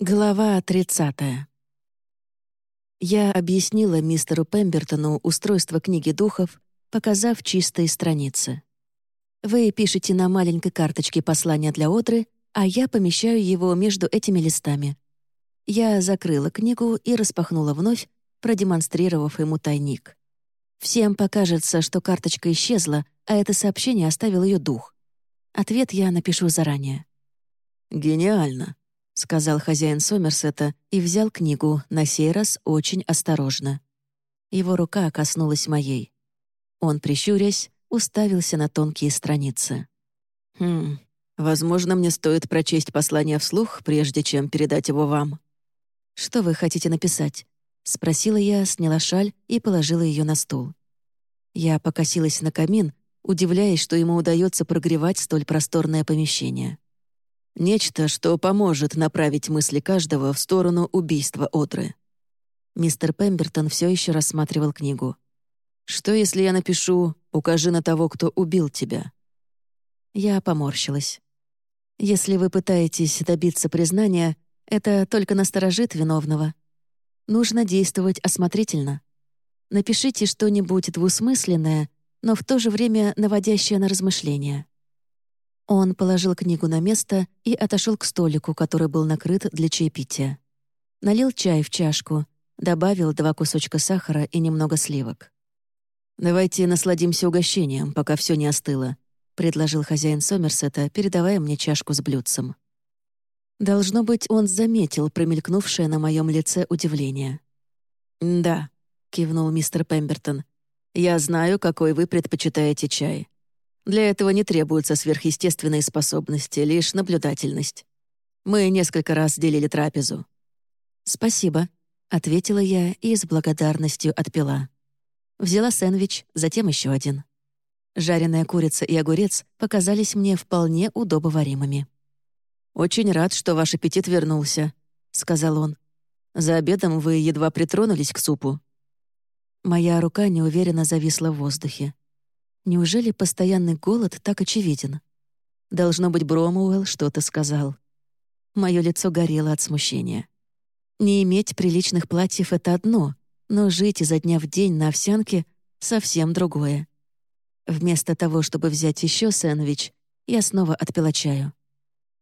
Глава 30. Я объяснила мистеру Пембертону устройство книги духов, показав чистые страницы. Вы пишете на маленькой карточке послание для Одры, а я помещаю его между этими листами. Я закрыла книгу и распахнула вновь, продемонстрировав ему тайник. Всем покажется, что карточка исчезла, а это сообщение оставил ее дух. Ответ я напишу заранее. «Гениально», — сказал хозяин Сомерсета и взял книгу, на сей раз очень осторожно. Его рука коснулась моей. Он, прищурясь, уставился на тонкие страницы. «Хм, возможно, мне стоит прочесть послание вслух, прежде чем передать его вам». «Что вы хотите написать?» — спросила я, сняла шаль и положила ее на стул. Я покосилась на камин, удивляясь, что ему удается прогревать столь просторное помещение. Нечто, что поможет направить мысли каждого в сторону убийства Одры. Мистер Пембертон все еще рассматривал книгу. «Что, если я напишу «Укажи на того, кто убил тебя»?» Я поморщилась. «Если вы пытаетесь добиться признания, это только насторожит виновного. Нужно действовать осмотрительно. Напишите что-нибудь двусмысленное, но в то же время наводящее на размышления. Он положил книгу на место и отошел к столику, который был накрыт для чаепития. Налил чай в чашку, добавил два кусочка сахара и немного сливок. «Давайте насладимся угощением, пока все не остыло», — предложил хозяин Сомерсета, передавая мне чашку с блюдцем. Должно быть, он заметил промелькнувшее на моем лице удивление. «Да», — кивнул мистер Пембертон, — «я знаю, какой вы предпочитаете чай. Для этого не требуются сверхъестественные способности, лишь наблюдательность. Мы несколько раз делили трапезу». «Спасибо», — ответила я и с благодарностью отпила. Взяла сэндвич, затем еще один. Жареная курица и огурец показались мне вполне удобоваримыми. «Очень рад, что ваш аппетит вернулся», — сказал он. «За обедом вы едва притронулись к супу». Моя рука неуверенно зависла в воздухе. Неужели постоянный голод так очевиден? Должно быть, Бромуэлл что-то сказал. Мое лицо горело от смущения. Не иметь приличных платьев — это одно, но жить изо дня в день на овсянке — совсем другое. Вместо того, чтобы взять еще сэндвич, я снова отпила чаю.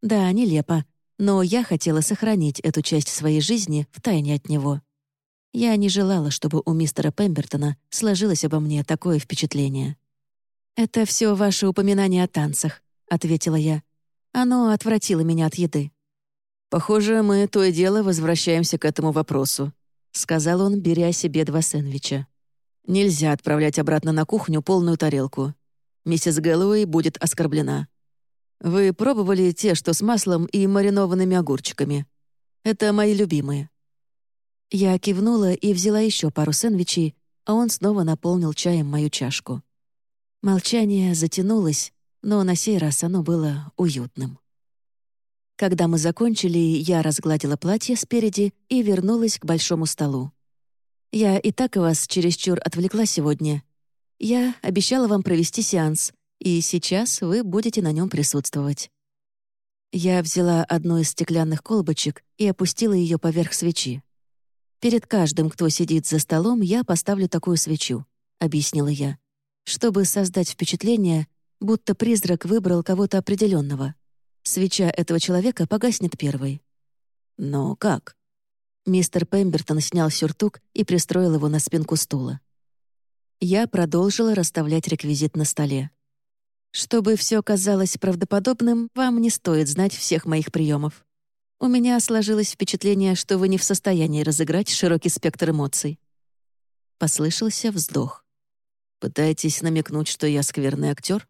Да, нелепо, но я хотела сохранить эту часть своей жизни в тайне от него. Я не желала, чтобы у мистера Пембертона сложилось обо мне такое впечатление. «Это все ваше упоминание о танцах», — ответила я. «Оно отвратило меня от еды». «Похоже, мы то и дело возвращаемся к этому вопросу», — сказал он, беря себе два сэндвича. «Нельзя отправлять обратно на кухню полную тарелку. Миссис Гэллоуэй будет оскорблена. Вы пробовали те, что с маслом и маринованными огурчиками? Это мои любимые». Я кивнула и взяла еще пару сэндвичей, а он снова наполнил чаем мою чашку. Молчание затянулось, но на сей раз оно было уютным. Когда мы закончили, я разгладила платье спереди и вернулась к большому столу. «Я и так вас чересчур отвлекла сегодня. Я обещала вам провести сеанс, и сейчас вы будете на нем присутствовать». Я взяла одну из стеклянных колбочек и опустила ее поверх свечи. «Перед каждым, кто сидит за столом, я поставлю такую свечу», — объяснила я чтобы создать впечатление, будто призрак выбрал кого-то определенного. Свеча этого человека погаснет первой. Но как? Мистер Пембертон снял сюртук и пристроил его на спинку стула. Я продолжила расставлять реквизит на столе. Чтобы все казалось правдоподобным, вам не стоит знать всех моих приемов. У меня сложилось впечатление, что вы не в состоянии разыграть широкий спектр эмоций. Послышался вздох. Пытаетесь намекнуть, что я скверный актер?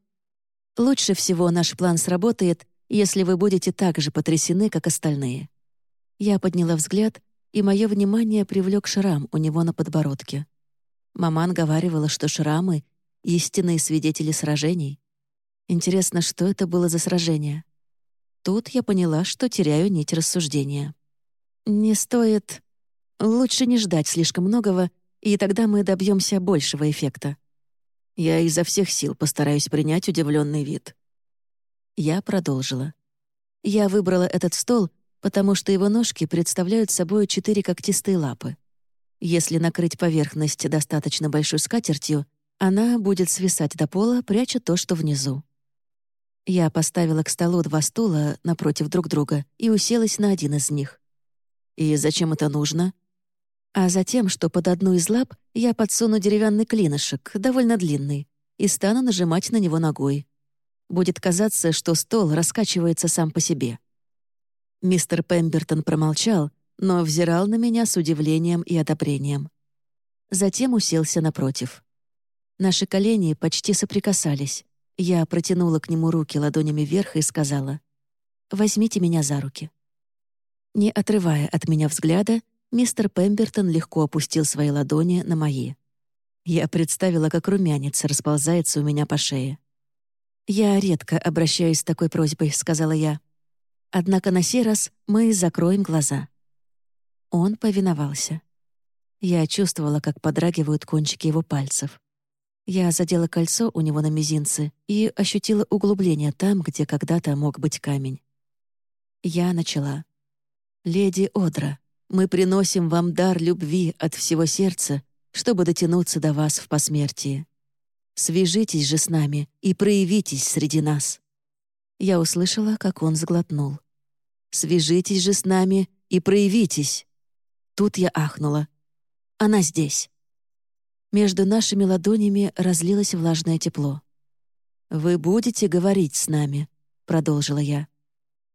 Лучше всего наш план сработает, если вы будете так же потрясены, как остальные. Я подняла взгляд, и мое внимание привлек шрам у него на подбородке. Маман говаривала, что шрамы — истинные свидетели сражений. Интересно, что это было за сражение? Тут я поняла, что теряю нить рассуждения. Не стоит... Лучше не ждать слишком многого, и тогда мы добьемся большего эффекта. Я изо всех сил постараюсь принять удивленный вид. Я продолжила. Я выбрала этот стол, потому что его ножки представляют собой четыре когтистые лапы. Если накрыть поверхность достаточно большой скатертью, она будет свисать до пола, пряча то, что внизу. Я поставила к столу два стула напротив друг друга и уселась на один из них. «И зачем это нужно?» А затем, что под одну из лап я подсуну деревянный клинышек, довольно длинный, и стану нажимать на него ногой. Будет казаться, что стол раскачивается сам по себе. Мистер Пембертон промолчал, но взирал на меня с удивлением и одобрением. Затем уселся напротив. Наши колени почти соприкасались. Я протянула к нему руки ладонями вверх и сказала, «Возьмите меня за руки». Не отрывая от меня взгляда, мистер Пембертон легко опустил свои ладони на мои. Я представила, как румянец расползается у меня по шее. «Я редко обращаюсь с такой просьбой», — сказала я. «Однако на сей раз мы закроем глаза». Он повиновался. Я чувствовала, как подрагивают кончики его пальцев. Я задела кольцо у него на мизинце и ощутила углубление там, где когда-то мог быть камень. Я начала. «Леди Одра, мы приносим вам дар любви от всего сердца, чтобы дотянуться до вас в посмертии. Свяжитесь же с нами и проявитесь среди нас». Я услышала, как он заглотнул. «Свяжитесь же с нами и проявитесь». Тут я ахнула. Она здесь. Между нашими ладонями разлилось влажное тепло. «Вы будете говорить с нами», — продолжила я.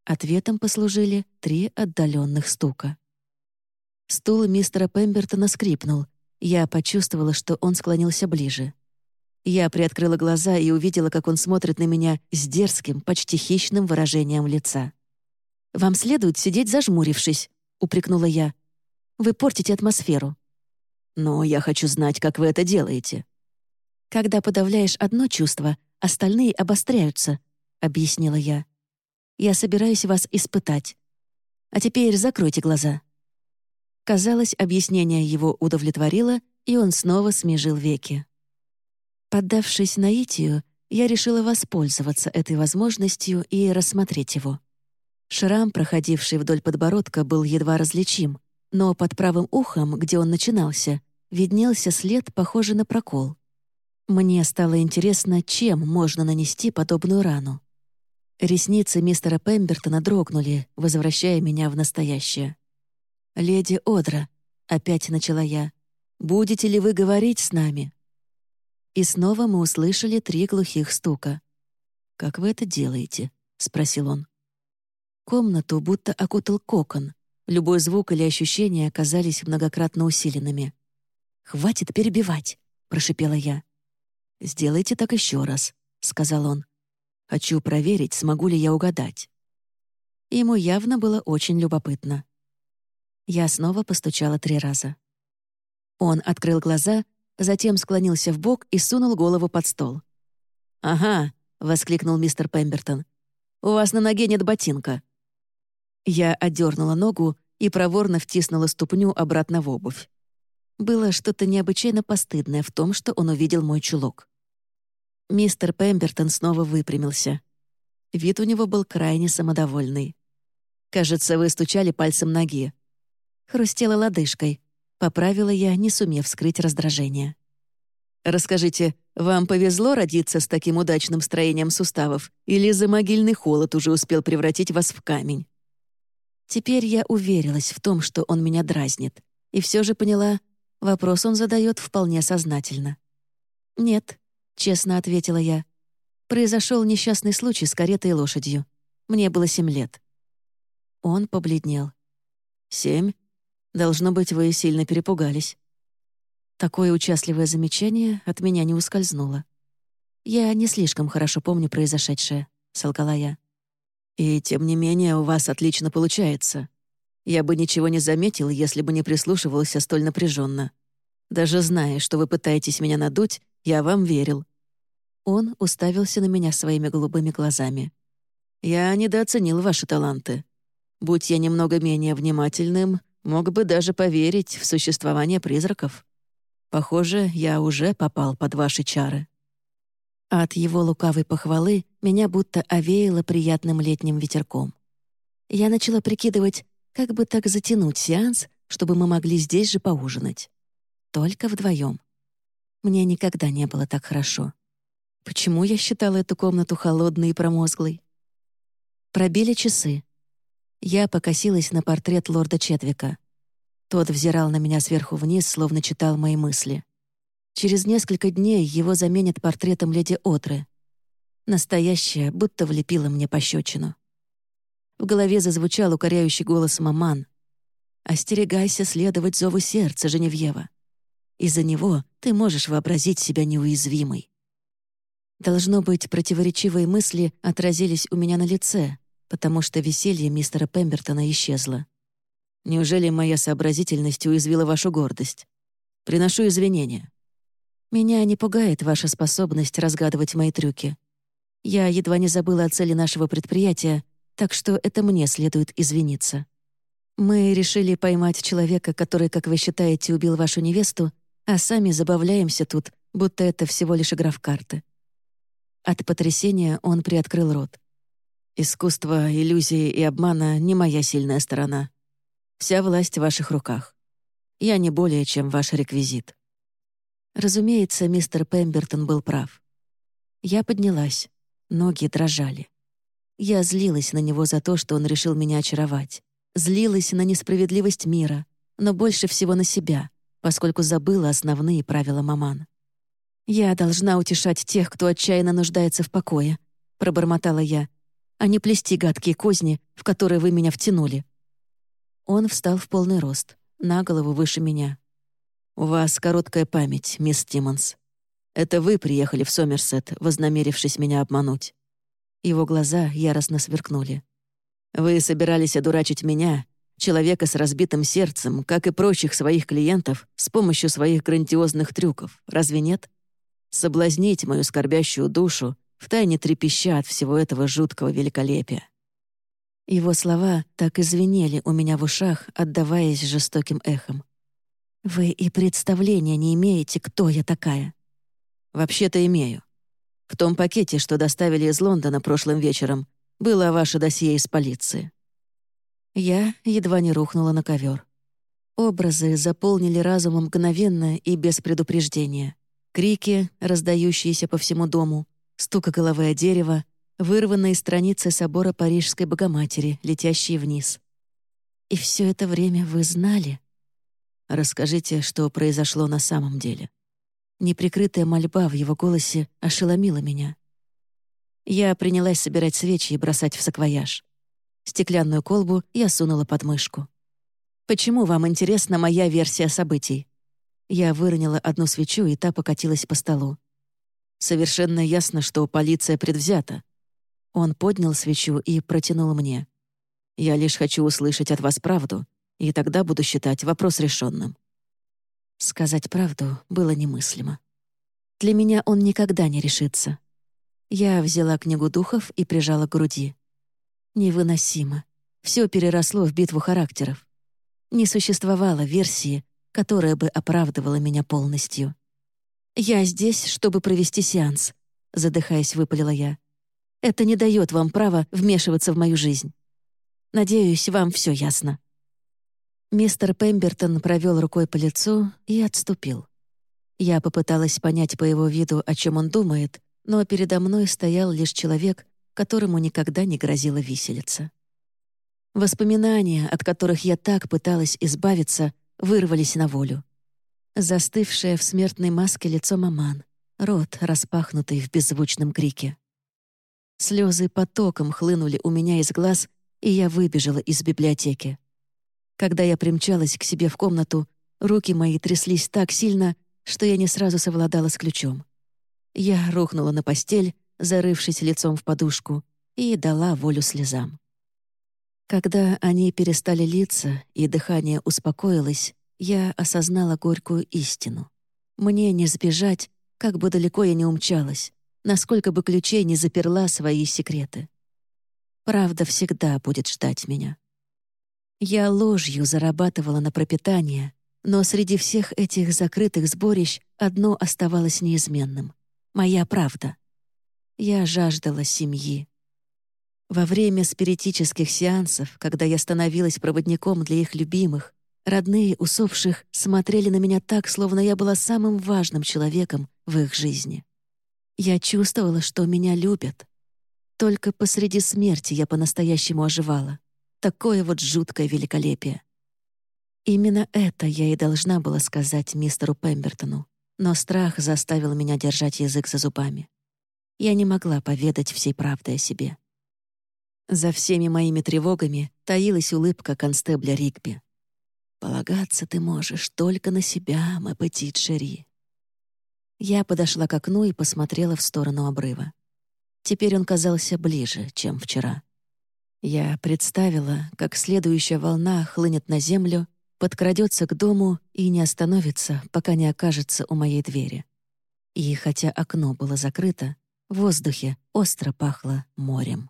Ответом послужили три отдаленных стука. Стул мистера Пембертона скрипнул. Я почувствовала, что он склонился ближе. Я приоткрыла глаза и увидела, как он смотрит на меня с дерзким, почти хищным выражением лица. «Вам следует сидеть зажмурившись», — упрекнула я, вы портите атмосферу. Но я хочу знать, как вы это делаете. Когда подавляешь одно чувство, остальные обостряются, — объяснила я. Я собираюсь вас испытать. А теперь закройте глаза. Казалось, объяснение его удовлетворило, и он снова смежил веки. Поддавшись наитию, я решила воспользоваться этой возможностью и рассмотреть его. Шрам, проходивший вдоль подбородка, был едва различим, но под правым ухом, где он начинался, виднелся след, похожий на прокол. Мне стало интересно, чем можно нанести подобную рану. Ресницы мистера Пембертона дрогнули, возвращая меня в настоящее. «Леди Одра», — опять начала я, — «будете ли вы говорить с нами?» И снова мы услышали три глухих стука. «Как вы это делаете?» — спросил он. Комнату будто окутал кокон, Любой звук или ощущение оказались многократно усиленными. «Хватит перебивать!» — прошипела я. «Сделайте так еще раз», — сказал он. «Хочу проверить, смогу ли я угадать». Ему явно было очень любопытно. Я снова постучала три раза. Он открыл глаза, затем склонился в бок и сунул голову под стол. «Ага», — воскликнул мистер Пембертон. «У вас на ноге нет ботинка. Я отдернула ногу и проворно втиснула ступню обратно в обувь. Было что-то необычайно постыдное в том, что он увидел мой чулок. Мистер Пембертон снова выпрямился. Вид у него был крайне самодовольный. «Кажется, вы стучали пальцем ноги». Хрустела лодыжкой. Поправила я, не сумев скрыть раздражение. «Расскажите, вам повезло родиться с таким удачным строением суставов, или за могильный холод уже успел превратить вас в камень?» Теперь я уверилась в том, что он меня дразнит, и все же поняла, вопрос он задает вполне сознательно. «Нет», — честно ответила я. «Произошел несчастный случай с каретой и лошадью. Мне было семь лет». Он побледнел. «Семь? Должно быть, вы сильно перепугались». Такое участливое замечание от меня не ускользнуло. «Я не слишком хорошо помню произошедшее», — солгала я. И тем не менее у вас отлично получается. Я бы ничего не заметил, если бы не прислушивался столь напряженно. Даже зная, что вы пытаетесь меня надуть, я вам верил». Он уставился на меня своими голубыми глазами. «Я недооценил ваши таланты. Будь я немного менее внимательным, мог бы даже поверить в существование призраков. Похоже, я уже попал под ваши чары». От его лукавой похвалы меня будто овеяло приятным летним ветерком. Я начала прикидывать, как бы так затянуть сеанс, чтобы мы могли здесь же поужинать. Только вдвоем. Мне никогда не было так хорошо. Почему я считала эту комнату холодной и промозглой? Пробили часы. Я покосилась на портрет лорда Четвика. Тот взирал на меня сверху вниз, словно читал мои мысли. Через несколько дней его заменят портретом леди Отры. Настоящая, будто влепила мне пощечину. В голове зазвучал укоряющий голос маман. «Остерегайся следовать зову сердца, Женевьева. Из-за него ты можешь вообразить себя неуязвимой». Должно быть, противоречивые мысли отразились у меня на лице, потому что веселье мистера Пембертона исчезло. Неужели моя сообразительность уязвила вашу гордость? Приношу извинения. Меня не пугает ваша способность разгадывать мои трюки. Я едва не забыла о цели нашего предприятия так что это мне следует извиниться. Мы решили поймать человека, который, как вы считаете, убил вашу невесту, а сами забавляемся тут, будто это всего лишь игра в карты». От потрясения он приоткрыл рот. «Искусство, иллюзии и обмана — не моя сильная сторона. Вся власть в ваших руках. Я не более, чем ваш реквизит». Разумеется, мистер Пембертон был прав. Я поднялась. Ноги дрожали. Я злилась на него за то, что он решил меня очаровать. Злилась на несправедливость мира, но больше всего на себя, поскольку забыла основные правила маман. «Я должна утешать тех, кто отчаянно нуждается в покое», — пробормотала я, «а не плести гадкие козни, в которые вы меня втянули». Он встал в полный рост, на голову выше меня. «У вас короткая память, мисс Тиммонс. Это вы приехали в Сомерсет, вознамерившись меня обмануть. Его глаза яростно сверкнули. «Вы собирались одурачить меня, человека с разбитым сердцем, как и прочих своих клиентов, с помощью своих грандиозных трюков, разве нет? Соблазнить мою скорбящую душу, втайне трепеща от всего этого жуткого великолепия». Его слова так извинели у меня в ушах, отдаваясь жестоким эхом. «Вы и представления не имеете, кто я такая». «Вообще-то имею. В том пакете, что доставили из Лондона прошлым вечером, было ваше досье из полиции». Я едва не рухнула на ковер. Образы заполнили разумом мгновенно и без предупреждения. Крики, раздающиеся по всему дому, стука головы о дерево, вырванные страницы собора Парижской Богоматери, летящие вниз. «И все это время вы знали?» «Расскажите, что произошло на самом деле». Неприкрытая мольба в его голосе ошеломила меня. Я принялась собирать свечи и бросать в саквояж. Стеклянную колбу я сунула под мышку. «Почему вам интересна моя версия событий?» Я выронила одну свечу, и та покатилась по столу. «Совершенно ясно, что полиция предвзята». Он поднял свечу и протянул мне. «Я лишь хочу услышать от вас правду, и тогда буду считать вопрос решенным. Сказать правду было немыслимо. Для меня он никогда не решится. Я взяла книгу духов и прижала к груди. Невыносимо. Все переросло в битву характеров. Не существовало версии, которая бы оправдывала меня полностью. «Я здесь, чтобы провести сеанс», — задыхаясь, выпалила я. «Это не дает вам права вмешиваться в мою жизнь. Надеюсь, вам все ясно». Мистер Пембертон провел рукой по лицу и отступил. Я попыталась понять по его виду, о чем он думает, но передо мной стоял лишь человек, которому никогда не грозила виселица. Воспоминания, от которых я так пыталась избавиться, вырвались на волю. Застывшее в смертной маске лицо маман, рот, распахнутый в беззвучном крике. Слезы потоком хлынули у меня из глаз, и я выбежала из библиотеки. Когда я примчалась к себе в комнату, руки мои тряслись так сильно, что я не сразу совладала с ключом. Я рухнула на постель, зарывшись лицом в подушку, и дала волю слезам. Когда они перестали литься и дыхание успокоилось, я осознала горькую истину. Мне не сбежать, как бы далеко я не умчалась, насколько бы ключей не заперла свои секреты. Правда всегда будет ждать меня. Я ложью зарабатывала на пропитание, но среди всех этих закрытых сборищ одно оставалось неизменным — моя правда. Я жаждала семьи. Во время спиритических сеансов, когда я становилась проводником для их любимых, родные усопших смотрели на меня так, словно я была самым важным человеком в их жизни. Я чувствовала, что меня любят. Только посреди смерти я по-настоящему оживала. Такое вот жуткое великолепие. Именно это я и должна была сказать мистеру Пембертону, но страх заставил меня держать язык за зубами. Я не могла поведать всей правды о себе. За всеми моими тревогами таилась улыбка констебля Ригби. «Полагаться ты можешь только на себя, мой петит Шери». Я подошла к окну и посмотрела в сторону обрыва. Теперь он казался ближе, чем вчера. Я представила, как следующая волна хлынет на землю, подкрадется к дому и не остановится, пока не окажется у моей двери. И хотя окно было закрыто, в воздухе остро пахло морем.